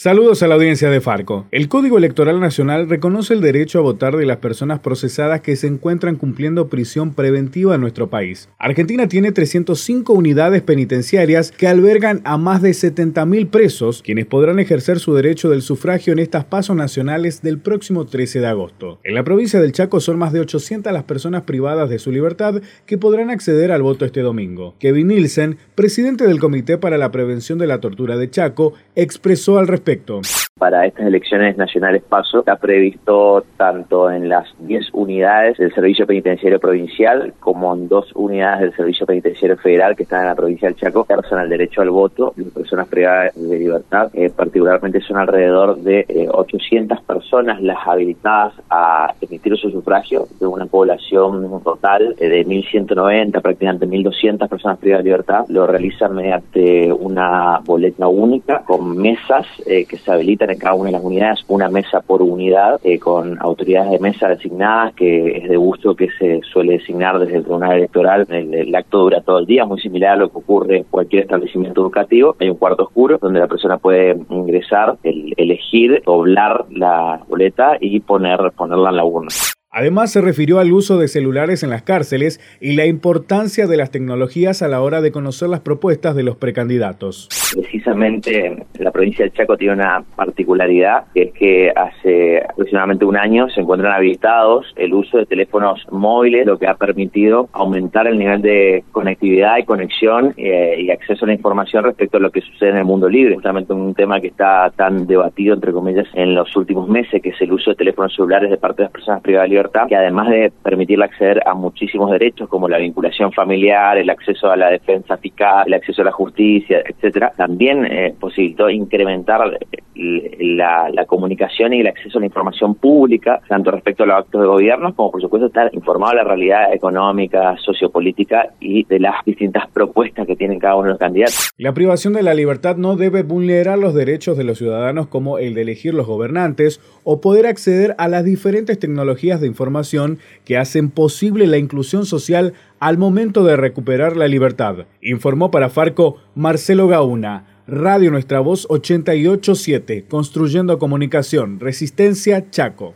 Saludos a la audiencia de Farco. El Código Electoral Nacional reconoce el derecho a votar de las personas procesadas que se encuentran cumpliendo prisión preventiva en nuestro país. Argentina tiene 305 unidades penitenciarias que albergan a más de 70.000 presos, quienes podrán ejercer su derecho del sufragio en estas pasos nacionales del próximo 13 de agosto. En la provincia del Chaco son más de 800 las personas privadas de su libertad que podrán acceder al voto este domingo. Kevin Nielsen, presidente del Comité para la Prevención de la Tortura de Chaco, expresó al respecto respecto para estas elecciones nacionales PASO está previsto tanto en las 10 unidades del Servicio Penitenciario Provincial como en dos unidades del Servicio Penitenciario Federal que están en la provincia del Chaco, que el derecho al voto las personas privadas de libertad. Eh, particularmente son alrededor de 800 eh, personas las habilitadas a emitir su sufragio de una población total eh, de 1.190, prácticamente 1.200 personas privadas de libertad. Lo realizan mediante una boleta única con mesas que se habilitan en cada una de las unidades, una mesa por unidad, eh, con autoridades de mesa designadas, que es de gusto que se suele designar desde el Tribunal Electoral. El, acto dura todo el día, muy similar a lo que ocurre en cualquier establecimiento educativo. Hay un cuarto oscuro donde la persona puede ingresar, elegir, doblar la boleta y poner, ponerla en la urna. Además, se refirió al uso de celulares en las cárceles y la importancia de las tecnologías a la hora de conocer las propuestas de los precandidatos. Precisamente la provincia del Chaco tiene una particularidad, que es que hace aproximadamente un año se encuentran habilitados el uso de teléfonos móviles, lo que ha permitido aumentar el nivel de conectividad y conexión eh, y acceso a la información respecto a lo que sucede en el mundo libre. Justamente un tema que está tan debatido, entre comillas, en los últimos meses, que es el uso de teléfonos celulares de parte de las personas privadas que además de permitirle acceder a muchísimos derechos como la vinculación familiar, el acceso a la defensa fiscal, el acceso a la justicia, etcétera, también eh, posibilitó incrementar la, comunicación y el acceso a la información pública, tanto respecto a los actos de gobierno como por supuesto estar informado de la realidad económica, sociopolítica y de las distintas propuestas que tienen cada uno de los candidatos. La privación de la libertad no debe vulnerar los derechos de los ciudadanos como el de elegir los gobernantes o poder acceder a las diferentes tecnologías de información que hacen posible la inclusión social al momento de recuperar la libertad, informó para Farco Marcelo Gauna. Radio Nuestra Voz 887, Construyendo Comunicación, Resistencia Chaco.